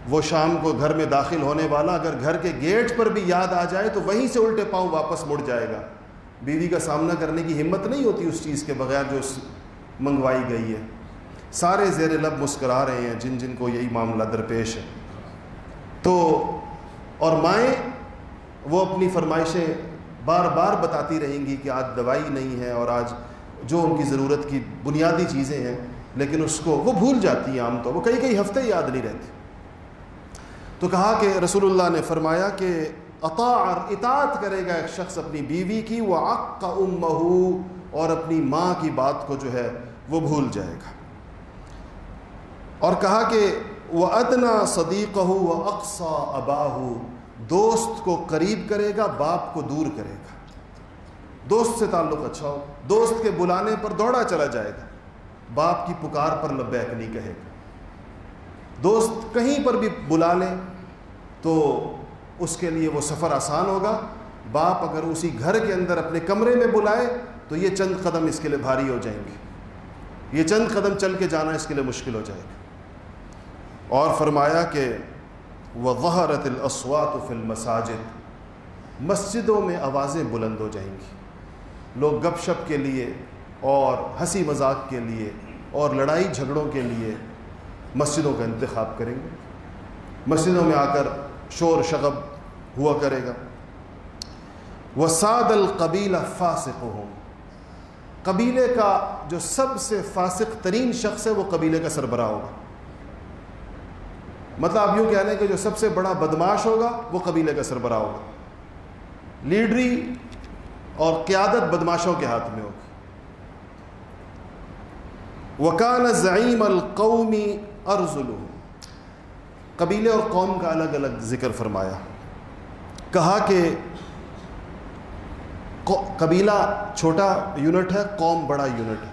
وہ شام کو گھر میں داخل ہونے والا اگر گھر کے گیٹ پر بھی یاد آ جائے تو وہیں سے الٹے پاؤں واپس مڑ جائے گا۔ بیوی کا سامنا کرنے کی ہمت نہیں ہوتی اس چیز کے بغیر جو منگوائی گئی ہے۔ سارے زیر لب مسکرا رہے ہیں جن جن کو یہی معاملہ درپیش ہے۔ تو اور مائیں وہ اپنی فرمائشیں بار بار بتاتی رہیں گی کہ آج دوائی نہیں ہے اور آج جو ان کی ضرورت کی بنیادی چیزیں ہیں، لیکن اس کو وہ بھول جاتی ہیں عام طور۔ وہ کئی کئی ہفتے یاد نہیں رہتی۔ تو کہا کہ رسول اللہ نے فرمایا کہ اطاعر اطاعت کرے گا ایک شخص اپنی بیوی کی وہ عق کا اور اپنی ماں کی بات کو جو ہے وہ بھول جائے گا۔ اور کہا کہ وہ ادنا صدیق ہو وہ اقسا اباہ دوست کو قریب کرے گا، باپ کو دور کرے گا۔ دوست سے تعلق اچھا ہو، دوست کے بلانے پر دوڑا چلا جائے گا۔ باپ کی پکار پر لبیک نہیں کہے گا۔ دوست کہیں پر بھی بلا لیں تو اس کے لیے وہ سفر آسان ہوگا۔ باپ اگر اسی گھر کے اندر اپنے کمرے میں بلائے تو یہ چند قدم اس کے لیے بھاری ہو جائیں گے۔ یہ چند قدم چل کے جانا اس کے لیے مشکل ہو جائے گا۔ اور فرمایا کہ وہ ظہرت الاسوات فی المساجد، مسجدوں میں آوازیں بلند ہو جائیں گی۔ لوگ گپ شپ کے لیے اور ہنسی مذاق کے لیے اور لڑائی جھگڑوں کے لیے مسجدوں کا انتخاب کریں گے۔ مسجدوں میں آ کر شور شغب ہوا کرے گا۔ وہ سعد القبیل فاسق ہوں قبیلے کا جو سب سے فاسق ترین شخص ہے، وہ قبیلے کا سربراہ ہوگا۔ مطلب آپ یوں کہہ لیں کہ جو سب سے بڑا بدماش ہوگا وہ قبیلے کا سربراہ ہوگا۔ لیڈری اور قیادت بدماشوں کے ہاتھ میں ہوگی۔ وکان ضعیم القومی ارزل قبیلے اور قوم کا الگ الگ ذکر فرمایا۔ کہا کہ قبیلہ چھوٹا یونٹ ہے، قوم بڑا یونٹ ہے۔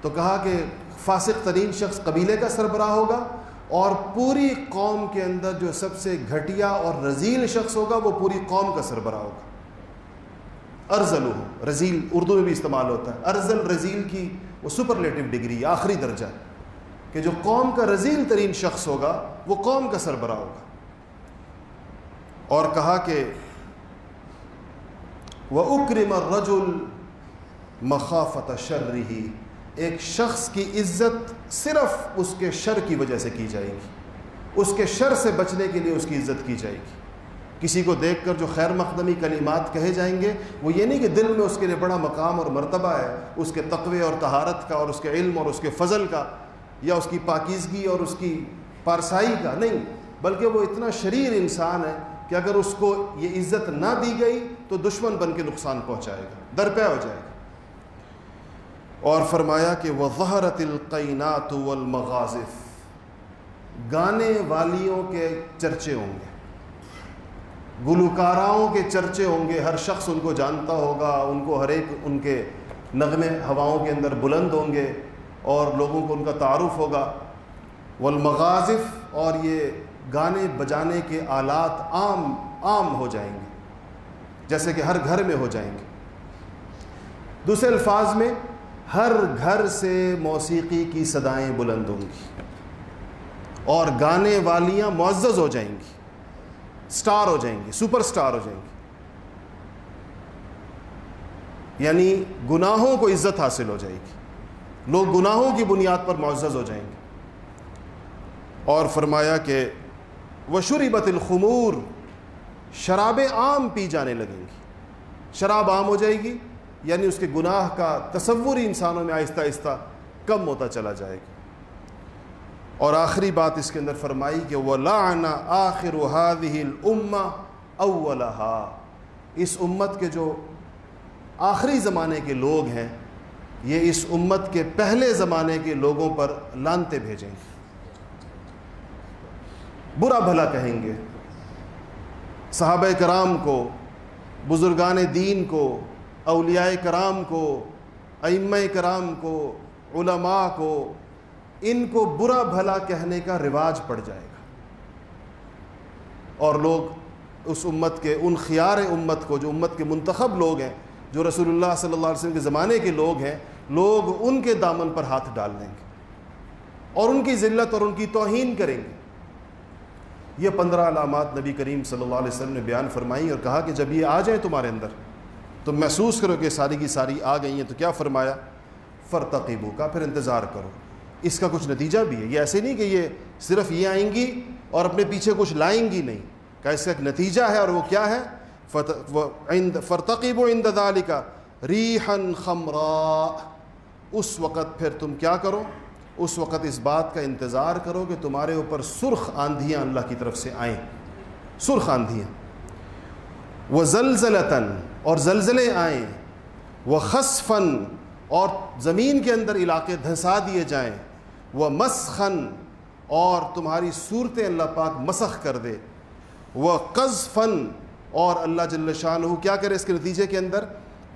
تو کہا کہ فاسق ترین شخص قبیلے کا سربراہ ہوگا اور پوری قوم کے اندر جو سب سے گھٹیا اور رزیل شخص ہوگا وہ پوری قوم کا سربراہ ہوگا۔ ارزل ہو رزیل اردو میں بھی استعمال ہوتا ہے۔ ارزل، رزیل کی وہ سپرلیٹو ڈگری آخری درجہ۔ ہے کہ جو قوم کا رزیل ترین شخص ہوگا، وہ قوم کا سربراہ ہوگا۔ اور کہا کہ وہ اکرم رجول مخافت شرری ایک شخص کی عزت صرف اس کے شر کی وجہ سے کی جائے گی۔ اس کے شر سے بچنے کے لیے اس کی عزت کی جائے گی۔ کسی کو دیکھ کر جو خیر مقدمی کلمات کہے جائیں گے، وہ یہ نہیں کہ دل میں اس کے لیے بڑا مقام اور مرتبہ ہے، اس کے تقوی اور تہارت کا اور اس کے علم اور اس کے فضل کا، یا اس کی پاکیزگی اور اس کی پارسائی کا۔ نہیں، بلکہ وہ اتنا شریر انسان ہے کہ اگر اس کو یہ عزت نہ دی گئی تو دشمن بن کے نقصان پہنچائے گا، درپے ہو جائے گا۔ اور فرمایا کہ وہ ظہرت القینات والمغازف گانے والیوں کے چرچے ہوں گے۔ گلوکاراؤں کے چرچے ہوں گے۔ ہر شخص ان کو جانتا ہوگا، ان کو ہر ایک ان کے نغمے ہواؤں کے اندر بلند ہوں گے اور لوگوں کو ان کا تعارف ہوگا۔ والمغازف اور یہ گانے بجانے کے آلات عام عام ہو جائیں گے، جیسے کہ ہر گھر میں ہو جائیں گے۔ دوسرے الفاظ میں ہر گھر سے موسیقی کی صدائیں بلند ہوں گی اور گانے والیاں معزز ہو جائیں گی، سٹار ہو جائیں گی، سپر سٹار ہو جائیں گی۔ یعنی گناہوں کو عزت حاصل ہو جائے گی۔ لوگ گناہوں کی بنیاد پر معزز ہو جائیں گے۔ اور فرمایا کہ وہ شریبت الخمور، شرابیں عام پی جانے لگیں گی۔ شراب عام ہو جائے گی یعنی اس کے گناہ کا تصور ہی انسانوں میں آہستہ آہستہ کم ہوتا چلا جائے گا۔ اور آخری بات اس کے اندر فرمائی کہ وہ لانا آخر الما اولہا اس امت کے جو آخری زمانے کے لوگ ہیں، یہ اس امت کے پہلے زمانے کے لوگوں پر لانتے بھیجیں گے۔ برا بھلا کہیں گے۔ صحابہ کرام کو، بزرگان دین کو اولیاء کرام کو، ائمہ کرام کو، علماء کو، ان کو برا بھلا کہنے کا رواج پڑ جائے گا۔ اور لوگ اس امت کے، ان خیار امت کو، جو امت کے منتخب لوگ ہیں، جو رسول اللہ صلی اللہ علیہ وسلم کے زمانے کے لوگ ہیں، لوگ ان کے دامن پر ہاتھ ڈال دیں گے۔ اور ان کی ذلت اور ان کی توہین کریں گے۔ یہ پندرہ علامات نبی کریم صلی اللہ علیہ وسلم نے بیان فرمائی اور کہا کہ جب یہ آ جائیں تمہارے اندر تو محسوس کرو کہ ساری کی ساری آ گئی ہیں تو کیا فرمایا؟ فرتقیبو کا پھر انتظار کرو۔ اس کا کچھ نتیجہ بھی ہے۔ یہ ایسے نہیں کہ یہ صرف یہ آئیں گی اور اپنے پیچھے کچھ لائیں گی نہیں۔ کہ اس کا ایک نتیجہ ہے اور وہ کیا ہے؟ فرتقیب و اندالی کا ریحن خمرا۔ اس وقت پھر تم کیا کرو؟ اس وقت اس بات کا انتظار کرو کہ تمہارے اوپر سرخ آندھیاں اللہ کی طرف سے آئیں۔ سرخ آندھیاں۔ وہ زلزلتاً اور زلزلے آئیں وہ خصفن اور زمین کے اندر علاقے دھنسا دیے جائیں وہ مسخن اور تمہاری صورتیں اللہ پاک مسخ کر دے وہ قذفن اور اللہ جل شاہ کیا کرے اس کے نتیجے کے اندر؟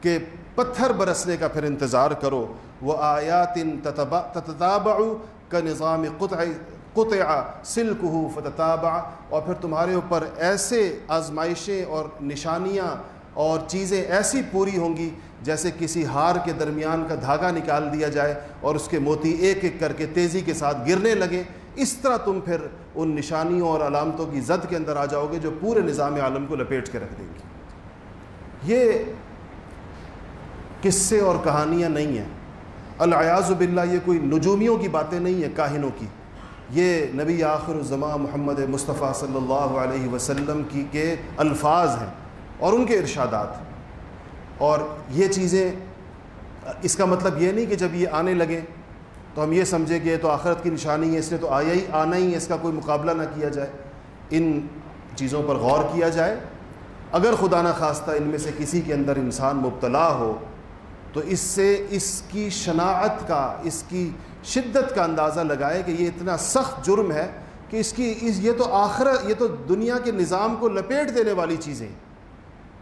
کہ پتھر برسنے کا پھر انتظار کرو وہ آیات تتابع کا نظام قطع قطع سلک ہو فتتابع اور پھر تمہارے اوپر ایسے آزمائشیں اور نشانیاں اور چیزیں ایسی پوری ہوں گی جیسے کسی ہار کے درمیان کا دھاگا نکال دیا جائے اور اس کے موتی ایک ایک کر کے تیزی کے ساتھ گرنے لگے۔ اس طرح تم پھر ان نشانیوں اور علامتوں کی زد کے اندر آ جاؤ گے جو پورے نظام عالم کو لپیٹ کے رکھ دیں گی یہ قصے اور کہانیاں نہیں ہیں۔ الیاز باللہ، یہ کوئی نجومیوں کی باتیں نہیں ہیں، کاہنوں کی۔ یہ نبی آخر الزماں محمد مصطفیٰ صلی اللہ علیہ وسلم کی کے الفاظ ہیں۔ اور ان کے ارشادات۔ اور یہ چیزیں، اس کا مطلب یہ نہیں کہ جب یہ آنے لگیں تو ہم یہ سمجھیں کہ یہ تو آخرت کی نشانی ہے، اس نے تو آیا ہی، آنا ہی ہے اس کا کوئی مقابلہ نہ کیا جائے۔ ان چیزوں پر غور کیا جائے۔ اگر خدا نہ خواستہ ان میں سے کسی کے اندر انسان مبتلا ہو، تو اس سے اس کی شناعت کا، اس کی شدت کا اندازہ لگائے کہ یہ اتنا سخت جرم ہے کہ اس کی، اس، یہ تو آخر یہ تو دنیا کے نظام کو لپیٹ دینے والی چیزیں۔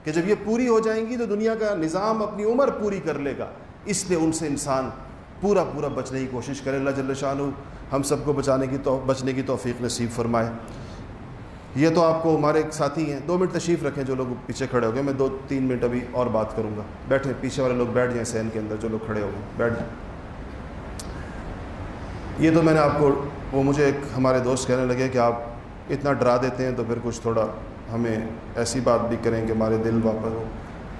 کہ جب یہ پوری ہو جائیں گی تو دنیا کا نظام اپنی عمر پوری کر لے گا۔ اس لیے ان سے انسان پورا پورا بچنے کی کوشش کرے۔ اللہ جل شاہ ہم سب کو بچانے کی تو بچنے کی توفیق نصیب فرمائے۔ یہ تو آپ کو ہمارے ایک ساتھی ہیں۔ دو منٹ تشریف رکھیں جو لوگ پیچھے کھڑے ہو گئے۔ میں دو تین منٹ ابھی اور بات کروں گا۔ بیٹھے پیچھے والے لوگ بیٹھ جائیں سین کے اندر جو لوگ کھڑے ہو گئے۔ بیٹھ جائیں۔ یہ تو میں نے آپ کو وہ مجھے ایک ہمارے دوست کہنے لگے کہ آپ اتنا ڈرا دیتے ہیں تو پھر کچھ تھوڑا ہمیں ایسی بات بھی کریں کہ ہمارے دل واپس ہو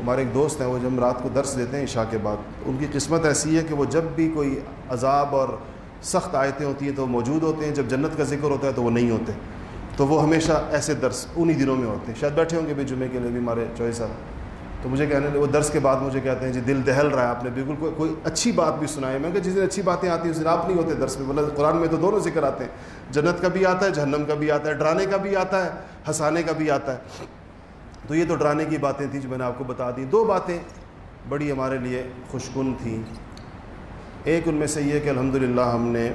ہمارے ایک دوست ہیں، وہ جب رات کو درس دیتے ہیں عشاء کے بعد، ان کی قسمت ایسی ہے کہ وہ جب بھی کوئی عذاب اور سخت آیتیں ہوتی ہیں تو وہ موجود ہوتے ہیں۔ جب جنت کا ذکر ہوتا ہے تو وہ نہیں ہوتے۔ تو وہ ہمیشہ ایسے درس انہی دنوں میں ہوتے ہیں۔ شاید بیٹھے ہوں گے بھی جمعے کے لیے بھی ہمارے چوہے صاحب۔ تو مجھے کہنے لگے، وہ درس کے بعد مجھے کہتے ہیں جی دل دہل رہا ہے، آپ نے بالکل کوئی کوئی اچھی بات بھی سنائی۔ میں کہ جس دن اچھی باتیں آتی ہیں، اس دن آپ نہیں ہوتے درس میں۔ بولے، قرآن میں تو دونوں ذکر آتے ہیں۔ جنت کا بھی آتا ہے، جہنم کا بھی آتا ہے، ڈرانے کا بھی آتا ہے۔ ہنسانے کا بھی آتا ہے۔ تو یہ تو ڈرانے کی باتیں تھیں جو میں نے آپ کو بتا دی۔ دو باتیں بڑی ہمارے لیے خوشگن تھیں۔ ایک ان میں سے یہ کہ الحمد ہم نے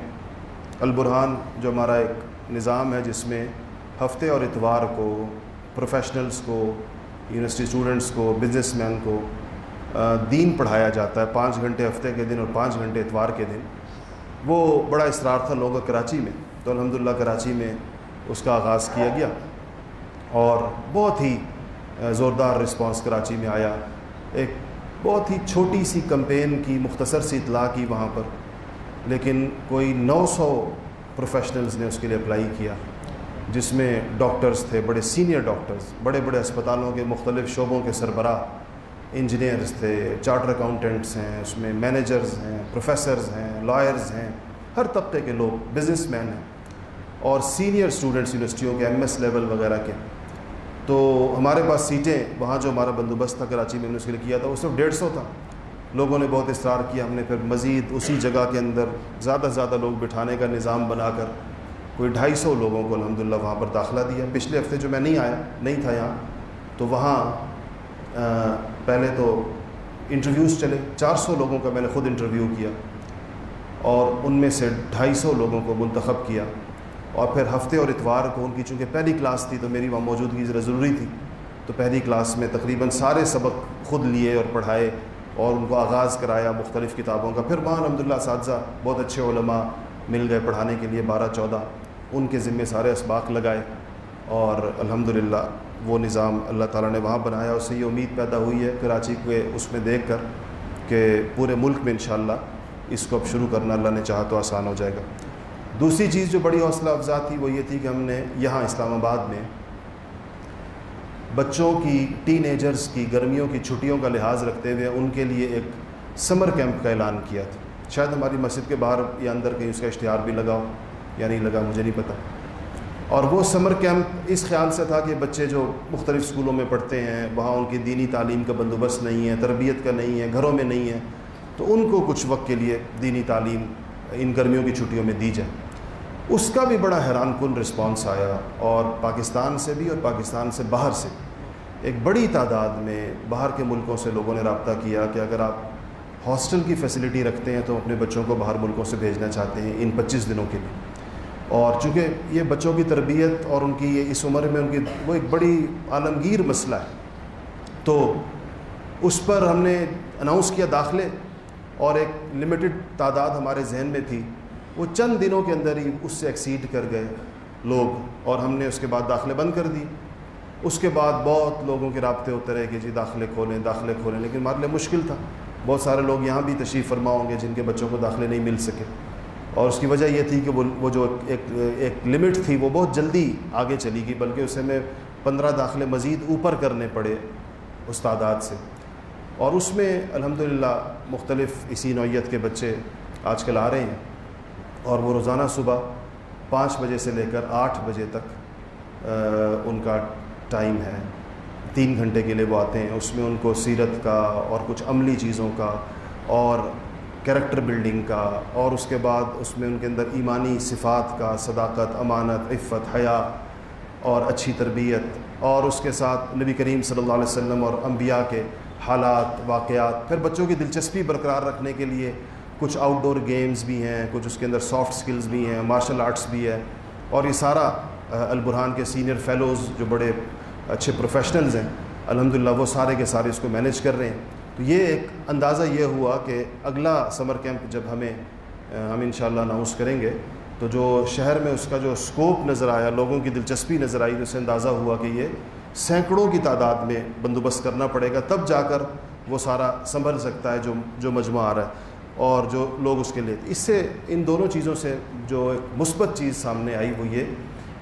البرحان جو ہمارا ایک نظام ہے جس میں ہفتے اور اتوار کو پروفیشنلز کو یونیورسٹی اسٹوڈنٹس کو بزنس مین کو دین پڑھایا جاتا ہے پانچ گھنٹے ہفتے کے دن اور پانچ گھنٹے اتوار کے دن۔ وہ بڑا اصرار تھا لوگوں کا کراچی میں۔ تو الحمدللہ کراچی میں اس کا آغاز کیا گیا۔ اور بہت ہی زوردار رسپانس کراچی میں آیا۔ ایک بہت ہی چھوٹی سی کمپین کی مختصر سی اطلاع کی وہاں پر، لیکن کوئی نو سو پروفیشنلز نے اس کے لیے اپلائی کیا، جس میں ڈاکٹرز تھے، بڑے سینئر ڈاکٹرز بڑے بڑے اسپتالوں کے مختلف شعبوں کے سربراہ انجینئرز تھے چارٹر اکاؤنٹنٹس ہیں، اس میں مینیجرز ہیں پروفیسرز ہیں لائرز ہیں، ہر طبقے کے لوگ بزنس مین ہیں، اور سینئر اسٹوڈنٹس یونیورسٹیوں کے ایم ایس لیول وغیرہ کے۔ تو ہمارے پاس سیٹیں وہاں جو ہمارا بندوبست تھا کراچی میں نے اس کے لیے کیا تھا، وہ صرف ڈیڑھ سو تھا۔ لوگوں نے بہت اصرار کیا، ہم نے پھر مزید اسی جگہ کے اندر زیادہ سے زیادہ لوگ بٹھانے کا نظام بنا کر کوئی ڈھائی سو لوگوں کو الحمدللہ وہاں پر داخلہ دیا۔ پچھلے ہفتے جو میں نہیں آیا، نہیں تھا یہاں، تو وہاں پہلے تو انٹرویوز چلے۔ چار سو لوگوں کا میں نے خود انٹرویو کیا اور ان میں سے ڈھائی سو لوگوں کو منتخب کیا۔ اور پھر ہفتے اور اتوار کو ان کی چونکہ پہلی کلاس تھی تو میری وہاں موجودگی ذرا ضروری تھی، تو پہلی کلاس میں تقریباً سارے سبق خود لیے اور پڑھائے اور ان کو آغاز کرایا مختلف کتابوں کا۔ پھر وہاں الحمد للہ اساتذہ بہت اچھے علماء مل گئے پڑھانے کے لیے، بارہ چودہ، ان کے ذمے سارے اسباق لگائے اور الحمد للہ وہ نظام اللہ تعالیٰ نے وہاں بنایا۔ اس سے یہ امید پیدا ہوئی ہے، کراچی کے اس میں دیکھ کر کہ پورے ملک میں انشاءاللہ اس کو اب شروع کرنا اللہ نے چاہا تو آسان ہو جائے گا۔ دوسری چیز جو بڑی حوصلہ افزا تھی وہ یہ تھی کہ ہم نے یہاں اسلام آباد میں بچوں کی ٹین ایجرز کی، گرمیوں کی چھٹیوں کا لحاظ رکھتے ہوئے ان کے لیے ایک سمر کیمپ کا اعلان کیا تھا۔ شاید ہماری مسجد کے باہر یا اندر کہیں اس کا اشتہار بھی لگا ہو یا نہیں لگا، مجھے نہیں پتہ اور وہ سمر کیمپ اس خیال سے تھا کہ بچے جو مختلف اسکولوں میں پڑھتے ہیں، وہاں ان کی دینی تعلیم کا بندوبست نہیں ہے، تربیت کا نہیں ہے، گھروں میں نہیں ہے، تو ان کو کچھ وقت کے لیے دینی تعلیم ان گرمیوں کی چھٹیوں میں دی جائے۔ اس کا بھی بڑا حیران کن رسپانس آیا اور پاکستان سے بھی اور پاکستان سے باہر سے ایک بڑی تعداد میں باہر کے ملکوں سے لوگوں نے رابطہ کیا کہ اگر آپ ہاسٹل کی فیسلٹی رکھتے ہیں تو اپنے بچوں کو باہر ملکوں سے بھیجنا چاہتے ہیں ان پچیس دنوں کے لیے۔ اور چونکہ یہ بچوں کی تربیت اور ان کی یہ اس عمر میں ان کی وہ ایک بڑی عالمگیر مسئلہ ہے۔ تو اس پر ہم نے اناؤنس کیا داخلے اور ایک لمیٹڈ تعداد ہمارے ذہن میں تھی وہ چند دنوں کے اندر ہی اس سے ایکسیڈ کر گئے لوگ اور ہم نے اس کے بعد داخلے بند کر دی۔ اس کے بعد بہت لوگوں کے رابطے ہوتے رہے کہ جی داخلے کھولیں داخلے کھولیں، لیکن ہمارے لیے مشکل تھا۔ بہت سارے لوگ یہاں بھی تشریف فرما ہوں گے جن کے بچوں کو داخلے نہیں مل سکے۔ اور اس کی وجہ یہ تھی کہ وہ وہ جو ایک ایک لمٹ تھی وہ بہت جلدی آگے چلی گئی، بلکہ اسے میں پندرہ داخلے مزید اوپر کرنے پڑے اس تعداد سے۔ اور اس میں الحمدللہ مختلف اسی نوعیت کے بچے آج کل آ رہے ہیں۔ اور وہ روزانہ صبح پانچ بجے سے لے کر آٹھ بجے تک ان کا ٹائم ہے۔ تین گھنٹے کے لیے وہ آتے ہیں۔ اس میں ان کو سیرت کا اور کچھ عملی چیزوں کا اور کریکٹر بلڈنگ کا اور اس کے بعد اس میں ان کے اندر ایمانی صفات کا، صداقت، امانت، عفت، حیا اور اچھی تربیت اور اس کے ساتھ نبی کریم صلی اللہ علیہ وسلم اور انبیاء کے حالات، واقعات، پھر بچوں کی دلچسپی برقرار رکھنے کے لیے کچھ آؤٹ ڈور گیمز بھی ہیں، کچھ اس کے اندر سافٹ سکلز بھی ہیں مارشل آرٹس بھی ہے۔ اور یہ سارا البرحان کے سینئر فیلوز جو بڑے اچھے پروفیشنلز ہیں، الحمدللہ وہ سارے کے سارے اس کو مینیج کر رہے ہیں۔ تو یہ ایک اندازہ یہ ہوا کہ اگلا سمر کیمپ جب ہمیں ہم انشاءاللہ اناؤنس کریں گے، تو جو شہر میں اس کا جو اسکوپ نظر آیا، لوگوں کی دلچسپی نظر آئی، تو اس سے اندازہ ہوا کہ یہ سینکڑوں کی تعداد میں بندوبست کرنا پڑے گا۔ تب جا کر وہ سارا سنبھل سکتا ہے جو جو مجموعہ آ رہا ہے۔ اور جو لوگ اس کے لیے اس سے ان دونوں چیزوں سے جو ایک مثبت چیز سامنے آئی وہ یہ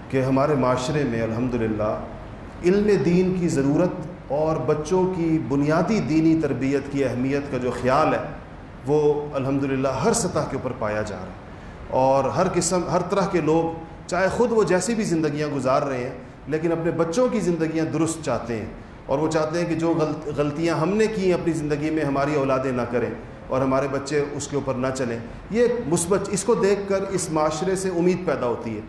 کہ ہمارے معاشرے میں الحمدللہ علم دین کی ضرورت اور بچوں کی بنیادی دینی تربیت کی اہمیت کا جو خیال ہے وہ الحمدللہ ہر سطح کے اوپر پایا جا رہا ہے۔ اور ہر قسم، ہر طرح کے لوگ، چاہے خود وہ جیسی بھی زندگیاں گزار رہے ہیں، لیکن اپنے بچوں کی زندگیاں درست چاہتے ہیں۔ اور وہ چاہتے ہیں کہ جو غلطیاں ہم نے کی اپنی زندگی میں، ہماری اولادیں نہ کریں۔ اور ہمارے بچے اس کے اوپر نہ چلیں۔ یہ مثبت، اس کو دیکھ کر اس معاشرے سے امید پیدا ہوتی ہے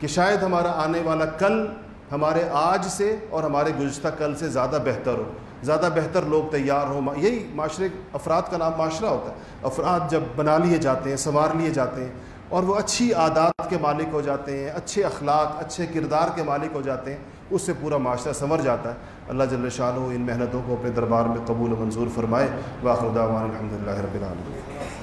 کہ شاید ہمارا آنے والا کل ہمارے آج سے اور ہمارے گزشتہ کل سے زیادہ بہتر ہو۔ زیادہ بہتر لوگ تیار ہوں۔ یہی معاشرے، افراد کا نام معاشرہ ہوتا ہے۔ افراد جب بنا لیے جاتے ہیں، سنوار لیے جاتے ہیں اور وہ اچھی عادات کے مالک ہو جاتے ہیں، اچھے اخلاق، اچھے کردار کے مالک ہو جاتے ہیں اس سے پورا معاشرہ سنور جاتا ہے۔ اللہ جل شاہ ان محنتوں کو اپنے دربار میں قبول و منظور فرمائے۔ واخر دعوان الحمد للہ رب العالمین۔